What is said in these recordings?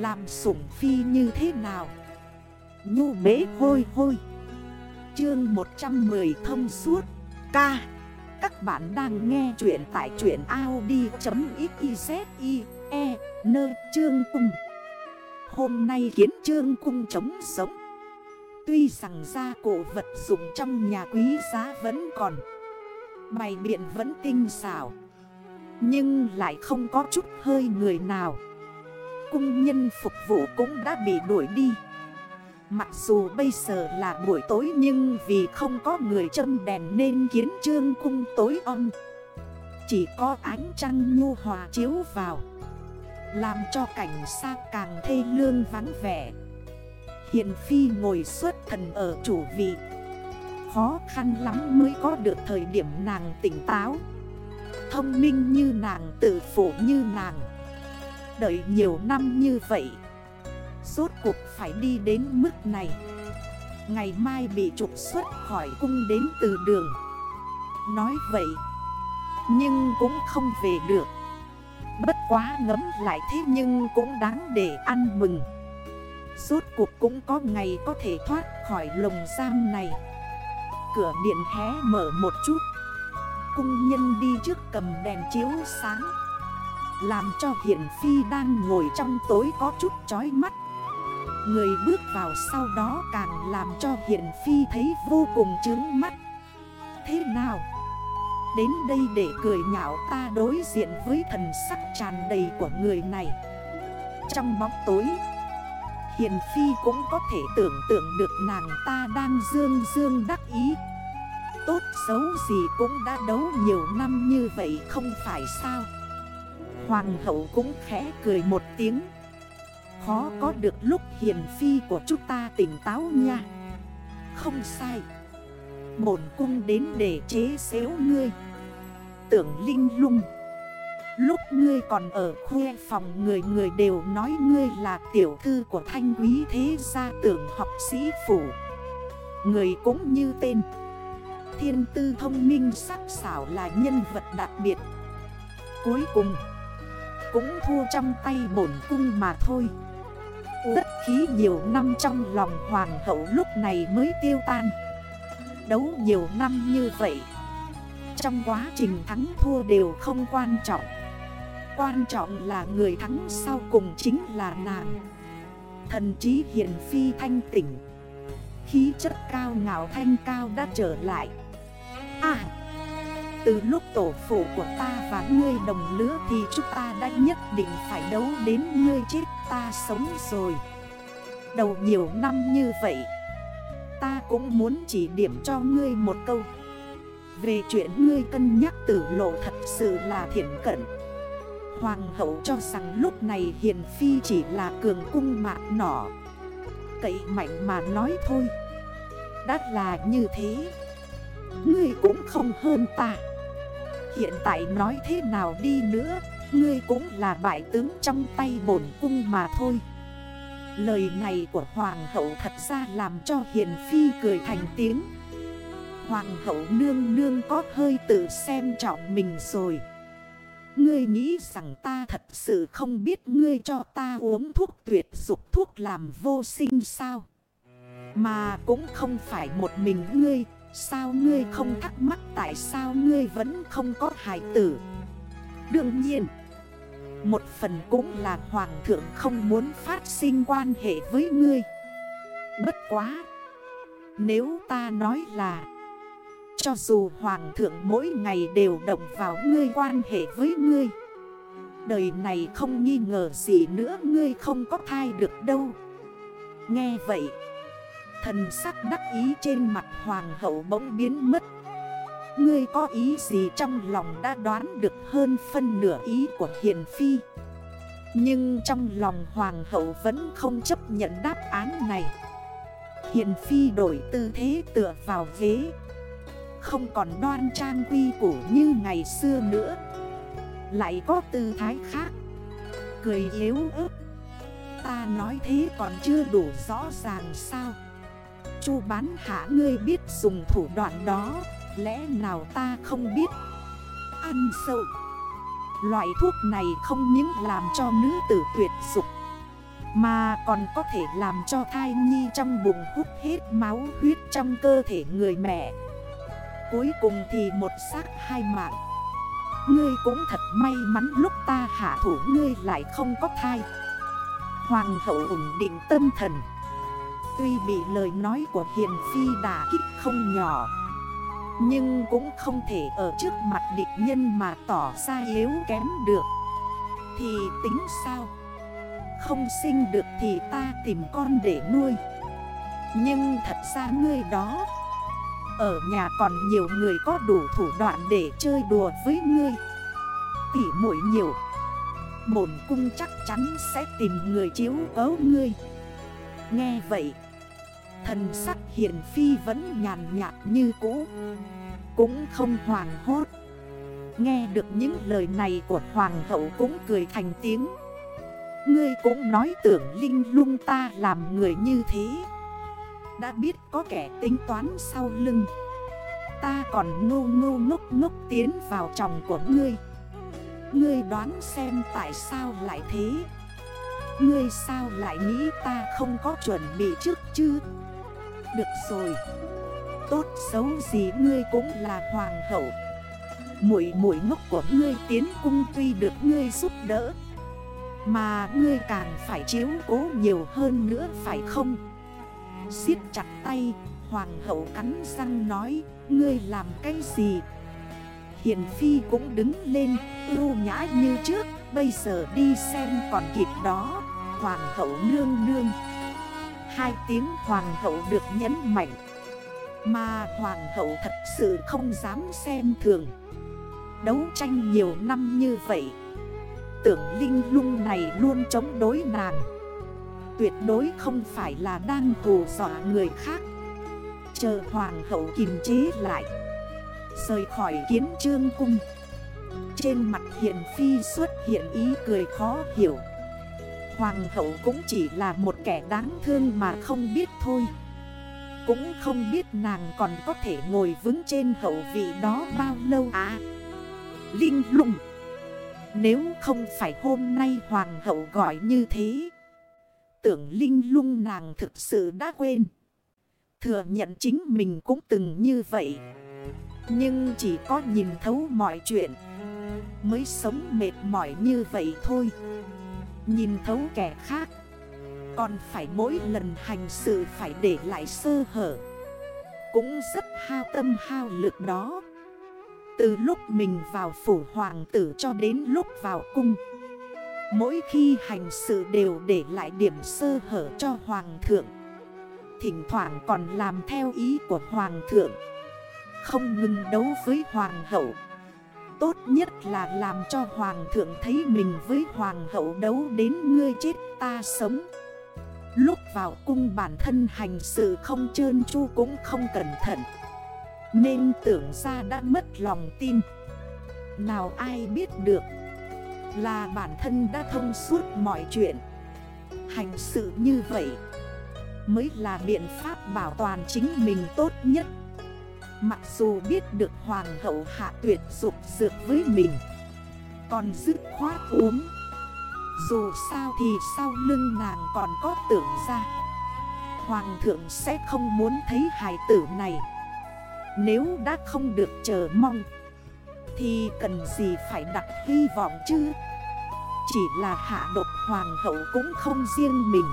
Làm sủng phi như thế nào? Nhu bế hôi hôi. Chương 110 thông suốt. Ca. Các bạn đang nghe chuyện tại chuyện Audi.xyzie Nơ chương cung. Hôm nay kiến chương cung chống sống. Tuy rằng ra cổ vật dụng trong nhà quý giá vẫn còn, Bày biện vẫn tinh xảo, Nhưng lại không có chút hơi người nào. Cung nhân phục vụ cũng đã bị đuổi đi. Mặc dù bây giờ là buổi tối nhưng vì không có người châm đèn nên kiến trương cung tối om. Chỉ có ánh trăng nhu hòa chiếu vào Làm cho cảnh xa càng thê lương vắng vẻ. Hiền Phi ngồi suốt thần ở chủ vị. Khó khăn lắm mới có được thời điểm nàng tỉnh táo. Thông minh như nàng, tự phụ như nàng. Đợi nhiều năm như vậy. Rốt cuộc phải đi đến mức này. Ngày mai bị trục xuất khỏi cung đến từ đường. Nói vậy, Nhưng cũng không về được. Bất quá ngấm lại thế nhưng cũng đáng để ăn mừng. Rốt cuộc cũng có ngày có thể thoát khỏi lồng giam này. Cửa điện hé mở một chút. Cung nhân đi trước cầm đèn chiếu sáng. Làm cho Hiển Phi đang ngồi trong tối có chút chói mắt. Người bước vào sau đó càng làm cho Hiển Phi thấy vô cùng chướng mắt. Thế nào? Đến đây để cười nhạo ta đối diện với thần sắc tràn đầy của người này. Trong bóng tối Hiền Phi cũng có thể tưởng tượng được nàng ta đang dương dương đắc ý. Tốt xấu gì cũng đã đấu nhiều năm như vậy không phải sao? Hoàng hậu cũng khẽ cười một tiếng. Khó có được lúc hiền phi của chúng ta tỉnh táo nha. Không sai. Bổn cung đến để chế xéo ngươi. Tưởng linh lung. Lúc ngươi còn ở khuê phòng người người đều nói ngươi là tiểu thư của thanh quý thế gia tưởng học sĩ phủ. Người cũng như tên. Thiên tư thông minh sắc xảo là nhân vật đặc biệt. Cuối cùng cũng thua trong tay bổn cung mà thôi. Đất khí nhiều năm trong lòng hoàng hậu lúc này mới tiêu tan. Đấu nhiều năm như vậy, Trong quá trình thắng thua đều không quan trọng. Quan trọng là người thắng sau cùng chính là nàng. Thần trí hiền phi thanh tỉnh Khí chất cao ngạo thanh cao đã trở lại. À từ lúc tổ phụ của ta và ngươi đồng lứa Thì chúng ta đã nhất định phải đấu đến ngươi chết, ta sống rồi. Đầu nhiều năm như vậy, Ta cũng muốn chỉ điểm cho ngươi một câu. Về chuyện ngươi cân nhắc tử lộ thật sự là thiện cận. Hoàng hậu cho rằng lúc này Hiền Phi chỉ là cường cung mạng nỏ. Cậy mạnh mà nói thôi. Đã là như thế, Ngươi cũng không hơn ta. Hiện tại nói thế nào đi nữa Ngươi cũng là bại tướng trong tay bổn cung mà thôi. Lời này của Hoàng hậu thật ra làm cho Hiền Phi cười thành tiếng. Hoàng hậu nương nương có hơi tự xem trọng mình rồi. Ngươi nghĩ rằng ta thật sự không biết ngươi cho ta uống thuốc tuyệt dục thuốc làm vô sinh sao? Mà cũng không phải một mình ngươi, sao ngươi không thắc mắc tại sao ngươi vẫn không có hài tử? Đương nhiên, một phần cũng là hoàng thượng không muốn phát sinh quan hệ với ngươi. Bất quá, nếu ta nói là cho dù hoàng thượng mỗi ngày đều động vào ngươi quan hệ với ngươi Đời này không nghi ngờ gì nữa ngươi không có thai được đâu Nghe vậy Thần sắc đắc ý trên mặt hoàng hậu bỗng biến mất Ngươi có ý gì trong lòng đã đoán được hơn phân nửa ý của Hiền Phi? Nhưng trong lòng hoàng hậu vẫn không chấp nhận đáp án này. Hiền Phi đổi tư thế tựa vào ghế. Không còn đoan trang quy củ như ngày xưa nữa. Lại có tư thái khác. Cười yếu ớt. Ta nói thế còn chưa đủ rõ ràng sao? Chu bán hạ, ngươi biết dùng thủ đoạn đó. Lẽ nào ta không biết? Ăn sâu. Loại thuốc này không những làm cho nữ tử tuyệt dục, Mà còn có thể làm cho thai nhi trong bụng hút hết máu huyết trong cơ thể người mẹ. Cuối cùng thì một xác hai mạng. Ngươi cũng thật may mắn lúc ta hạ thủ ngươi lại không có thai. Hoàng hậu ủng định tâm thần. Tuy bị lời nói của hiền phi đả kích không nhỏ nhưng cũng không thể ở trước mặt địch nhân mà tỏ ra yếu kém được. Thì tính sao? Không sinh được thì ta tìm con để nuôi. Nhưng thật ra ngươi đó, Ở nhà còn nhiều người có đủ thủ đoạn để chơi đùa với ngươi. Tỉ muội nhiều, Bổn cung chắc chắn sẽ tìm người chiếu cấu ngươi. Nghe vậy Thần sắc hiển phi vẫn nhàn nhạt như cũ. Cũng không hoàng hốt. Nghe được những lời này của hoàng hậu cũng cười thành tiếng. Ngươi cũng nói tưởng linh lung ta làm người như thế. Đã biết có kẻ tính toán sau lưng. Ta còn ngu ngu ngốc ngốc tiến vào chồng của ngươi. Ngươi đoán xem tại sao lại thế? Ngươi sao lại nghĩ ta không có chuẩn bị trước chứ? Được rồi. Tốt xấu gì ngươi cũng là hoàng hậu. Mũi mũi ngốc của ngươi tiến cung tuy được ngươi giúp đỡ, Mà ngươi càng phải chiếu cố nhiều hơn nữa phải không? Siết chặt tay, Hoàng hậu cắn răng nói, Ngươi làm cái gì? Hiền Phi cũng đứng lên, ưu nhã như trước, Bây giờ đi xem còn kịp đó. Hoàng hậu nương nương. Hai tiếng hoàng hậu được nhấn mạnh. Mà hoàng hậu thật sự không dám xem thường. Đấu tranh nhiều năm như vậy. Tưởng linh lung này luôn chống đối nàng. Tuyệt đối không phải là đang hù dọa người khác. Chờ hoàng hậu kiềm chế lại. Rời khỏi kiến trương cung. Trên mặt hiền phi xuất hiện ý cười khó hiểu. Hoàng hậu cũng chỉ là một kẻ đáng thương mà không biết thôi. Cũng không biết nàng còn có thể ngồi vững trên hậu vị đó bao lâu à. Linh lung. Nếu không phải hôm nay hoàng hậu gọi như thế, Tưởng linh lung nàng thực sự đã quên. Thừa nhận chính mình cũng từng như vậy. Nhưng chỉ có nhìn thấu mọi chuyện, Mới sống mệt mỏi như vậy thôi. Nhìn thấu kẻ khác. Còn phải mỗi lần hành sự phải để lại sơ hở. Cũng rất hao tâm hao lực đó. Từ lúc mình vào phủ hoàng tử cho đến lúc vào cung, Mỗi khi hành sự đều để lại điểm sơ hở cho hoàng thượng. Thỉnh thoảng còn làm theo ý của hoàng thượng. Không ngừng đấu với hoàng hậu. Tốt nhất là làm cho hoàng thượng thấy mình với hoàng hậu đấu đến ngươi chết ta sống. Lúc vào cung bản thân hành sự không trơn chu cũng không cẩn thận. Nên tưởng ra đã mất lòng tin. Nào ai biết được Là bản thân đã thông suốt mọi chuyện. Hành sự như vậy Mới là biện pháp bảo toàn chính mình tốt nhất. Mặc dù biết được hoàng hậu hạ tuyệt dục dược với mình, Còn dứt khoát uống. Dù sao thì sau lưng nàng còn có tưởng ra, Hoàng thượng sẽ không muốn thấy hài tử này. Nếu đã không được chờ mong, Thì cần gì phải đặt hy vọng chứ? Chỉ là hạ độc hoàng hậu cũng không riêng mình.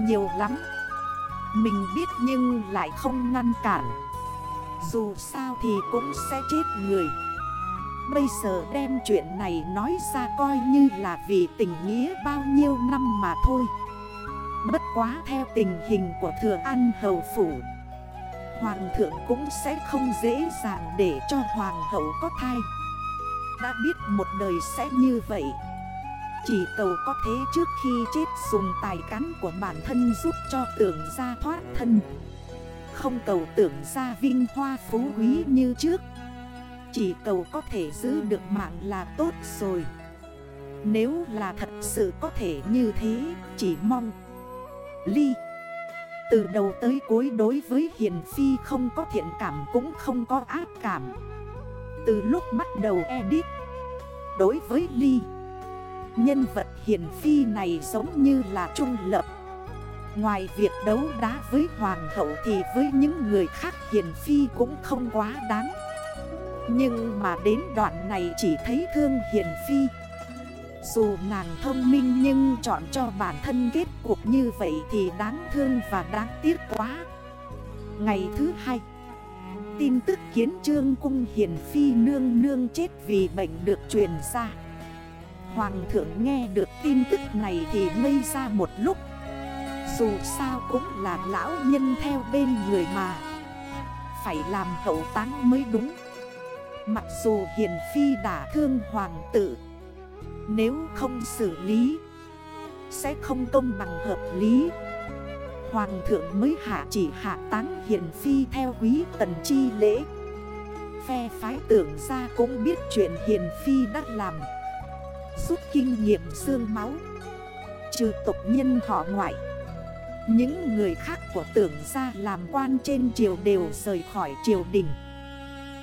Nhiều lắm, Mình biết nhưng lại không ngăn cản dù sao thì cũng sẽ chết người. Bây giờ đem chuyện này nói ra coi như là vì tình nghĩa bao nhiêu năm mà thôi. Bất quá theo tình hình của thừa an hầu phủ, Hoàng thượng cũng sẽ không dễ dàng để cho hoàng hậu có thai. Đã biết một đời sẽ như vậy. Chỉ cầu có thế trước khi chết dùng tài cán của bản thân giúp cho tưởng ra thoát thân không cầu tưởng ra vinh hoa phú quý như trước. Chỉ cầu có thể giữ được mạng là tốt rồi. Nếu là thật sự có thể như thế, Chỉ mong, Ly, Từ đầu tới cuối đối với Hiền Phi không có thiện cảm cũng không có ác cảm. Từ lúc bắt đầu edit, Đối với Ly, Nhân vật hiền phi này giống như là trung lập. Ngoài việc đấu đá với hoàng hậu thì với những người khác hiền phi cũng không quá đáng. Nhưng mà đến đoạn này chỉ thấy thương hiền phi. Dù nàng thông minh nhưng chọn cho bản thân kết cuộc như vậy thì đáng thương và đáng tiếc quá. Ngày thứ hai, Tin tức kiến trương cung hiền phi nương nương chết vì bệnh được truyền ra. Hoàng thượng nghe được tin tức này thì ngây ra một lúc. Dù sao cũng là lão nhân theo bên người mà. Phải làm hậu táng mới đúng. Mặc dù hiền phi đã thương hoàng tử, Nếu không xử lý, Sẽ không công bằng hợp lý. Hoàng thượng mới hạ chỉ hạ táng hiền phi theo quý tần chi lễ. Phe phái tưởng ra cũng biết chuyện hiền phi đã làm. Rút kinh nghiệm xương máu, Trừ tộc nhân họ ngoại những người khác của tưởng Gia làm quan trên triều đều rời khỏi triều đình.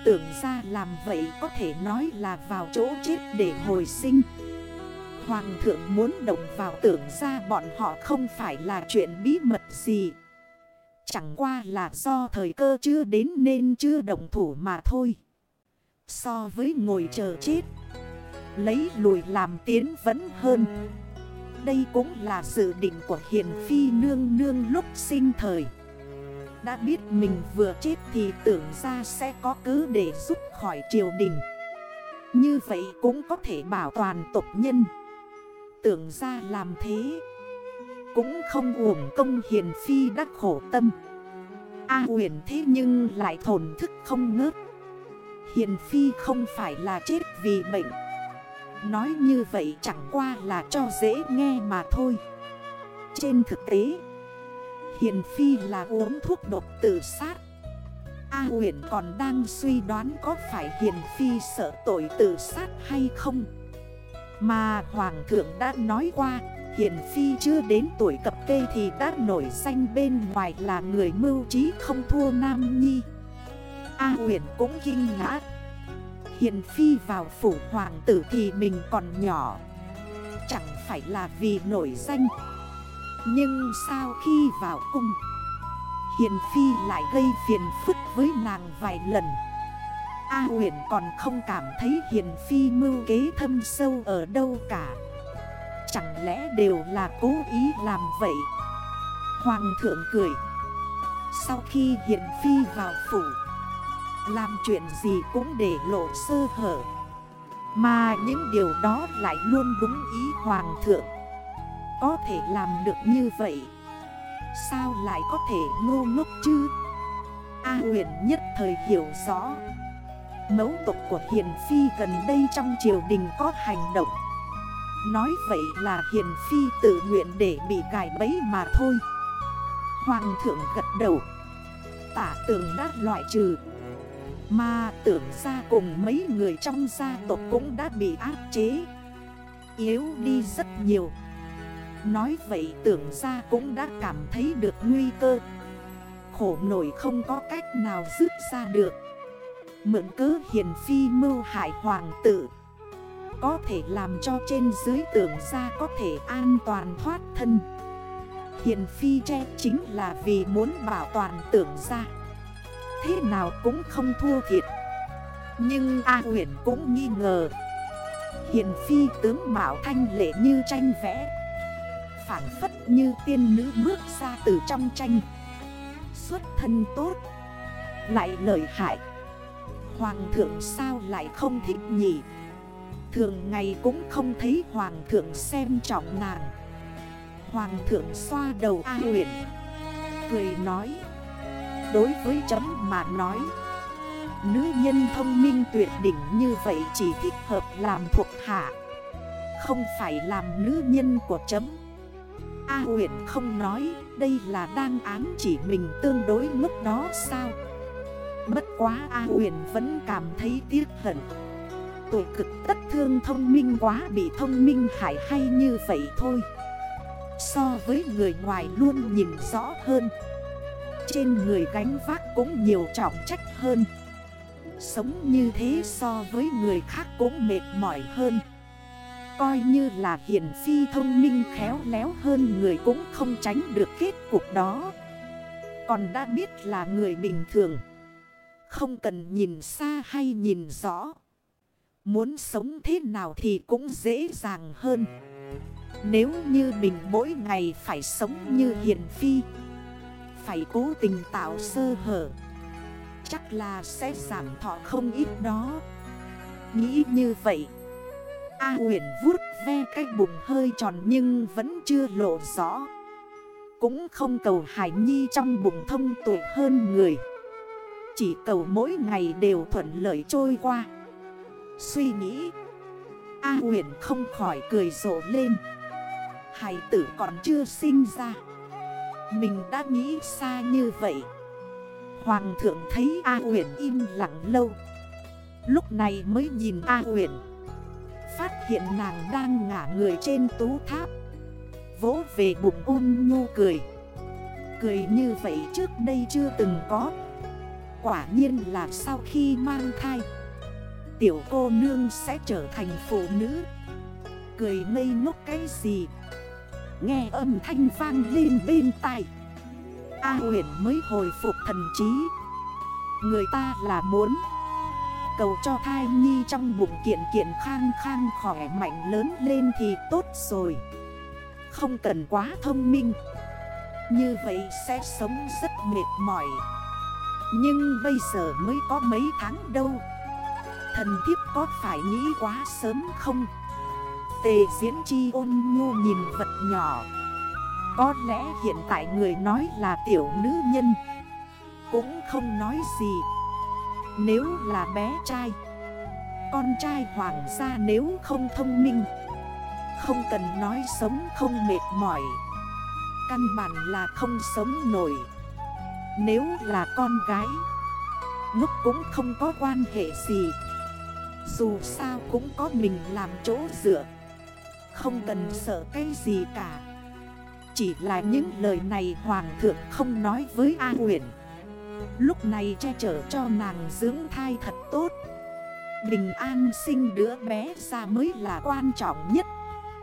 Tưởng Gia làm vậy có thể nói là vào chỗ chết để hồi sinh. Hoàng thượng muốn động vào tưởng Gia, bọn họ không phải là chuyện bí mật gì. Chẳng qua là do thời cơ chưa đến nên chưa động thủ mà thôi. So với ngồi chờ chết Lấy lùi làm tiến vẫn hơn. Đây cũng là dự định của hiền phi nương nương lúc sinh thời. Đã biết mình vừa chết thì tưởng ra sẽ có cứ để giúp khỏi triều đình. Như vậy cũng có thể bảo toàn tộc nhân. Tưởng ra làm thế, Cũng không uổng công hiền phi đắc khổ tâm. A huyền thế nhưng lại thổn thức không ngớt. Hiền phi không phải là chết vì bệnh. Nói như vậy chẳng qua là cho dễ nghe mà thôi. Trên thực tế, Hiền Phi là uống thuốc độc tự sát. A huyền còn đang suy đoán có phải Hiền Phi sợ tội tự sát hay không. Mà Hoàng thượng đã nói qua, Hiền Phi chưa đến tuổi cập kê thì đã nổi danh bên ngoài là người mưu trí không thua Nam Nhi. A huyền cũng kinh ngã Hiền Phi vào phủ hoàng tử thì mình còn nhỏ. Chẳng phải là vì nổi danh. Nhưng sao khi vào cung, Hiền Phi lại gây phiền phức với nàng vài lần? A huyền còn không cảm thấy Hiền Phi mưu kế thâm sâu ở đâu cả. Chẳng lẽ đều là cố ý làm vậy? Hoàng thượng cười. Sau khi Hiền Phi vào phủ làm chuyện gì cũng để lộ sơ hở. Mà những điều đó lại luôn đúng ý hoàng thượng. Có thể làm được như vậy. Sao lại có thể ngô ngốc chứ? A huyền nhất thời hiểu rõ. Mấu tục của Hiền Phi gần đây trong triều đình có hành động. Nói vậy là Hiền Phi tự nguyện để bị gài bẫy mà thôi. Hoàng thượng gật đầu. Tả tường đã loại trừ mà tưởng ra cùng mấy người trong gia tộc cũng đã bị áp chế. Yếu đi rất nhiều. Nói vậy tưởng ra cũng đã cảm thấy được nguy cơ. Khổ nổi không có cách nào dứt ra được. Mượn cớ hiền phi mưu hại hoàng tử. Có thể làm cho trên dưới tưởng ra có thể an toàn thoát thân. Hiền phi che chính là vì muốn bảo toàn tưởng ra thế nào cũng không thua thiệt. Nhưng A huyền cũng nghi ngờ. Hiền phi tướng Mạo Thanh lệ như tranh vẽ. Phản phất như tiên nữ bước ra từ trong tranh. Xuất thân tốt, Lại lợi hại. Hoàng thượng sao lại không thích nhỉ? Thường ngày cũng không thấy hoàng thượng xem trọng nàng. Hoàng thượng xoa đầu A huyền Cười nói Đối với chấm mà nói. Nữ nhân thông minh tuyệt đỉnh như vậy chỉ thích hợp làm thuộc hạ, Không phải làm nữ nhân của chấm. A huyền không nói Đây là đang ám chỉ mình tương đối lúc đó sao? Bất quá A huyền vẫn cảm thấy tiếc hận. Tuổi cực tất thương thông minh quá bị thông minh hại hay như vậy thôi. So với người ngoài luôn nhìn rõ hơn trên người gánh vác cũng nhiều trọng trách hơn. Sống như thế so với người khác cũng mệt mỏi hơn. Coi như là hiển phi thông minh khéo léo hơn người cũng không tránh được kết cục đó. Còn đã biết là người bình thường. Không cần nhìn xa hay nhìn rõ. Muốn sống thế nào thì cũng dễ dàng hơn. Nếu như mình mỗi ngày phải sống như hiền phi phải cố tình tạo sơ hở. Chắc là sẽ giảm thọ không ít đó. Nghĩ như vậy, A huyền vuốt ve cái bụng hơi tròn nhưng vẫn chưa lộ rõ. Cũng không cầu Hải Nhi trong bụng thông tuổi hơn người. Chỉ cầu mỗi ngày đều thuận lợi trôi qua. Suy nghĩ, A huyền không khỏi cười rộ lên. Hải tử còn chưa sinh ra. Mình đã nghĩ xa như vậy. Hoàng thượng thấy A uyển im lặng lâu. Lúc này mới nhìn A uyển. Phát hiện nàng đang ngả người trên tú tháp. Vỗ về bụng ôn nhu cười. Cười như vậy trước đây chưa từng có. Quả nhiên là sau khi mang thai, Tiểu cô nương sẽ trở thành phụ nữ. Cười ngây ngốc cái gì? Nghe âm thanh vang lên bên tai. A huyền mới hồi phục thần trí. Người ta là muốn Cầu cho thai nhi trong bụng kiện kiện khang khang khỏe mạnh lớn lên thì tốt rồi. Không cần quá thông minh. Như vậy sẽ sống rất mệt mỏi. Nhưng bây giờ mới có mấy tháng đâu. Thần thiếp có phải nghĩ quá sớm không? Tề diễn chi ôn nhu nhìn vật nhỏ. Có lẽ hiện tại người nói là tiểu nữ nhân. Cũng không nói gì. Nếu là bé trai, Con trai hoàng gia nếu không thông minh, Không cần nói sống không mệt mỏi, Căn bản là không sống nổi. Nếu là con gái Ngốc cũng không có quan hệ gì. Dù sao cũng có mình làm chỗ dựa. Không cần sợ cái gì cả. Chỉ là những lời này Hoàng thượng không nói với A Nguyễn Lúc này che chở cho nàng dưỡng thai thật tốt. Bình an sinh đứa bé ra mới là quan trọng nhất.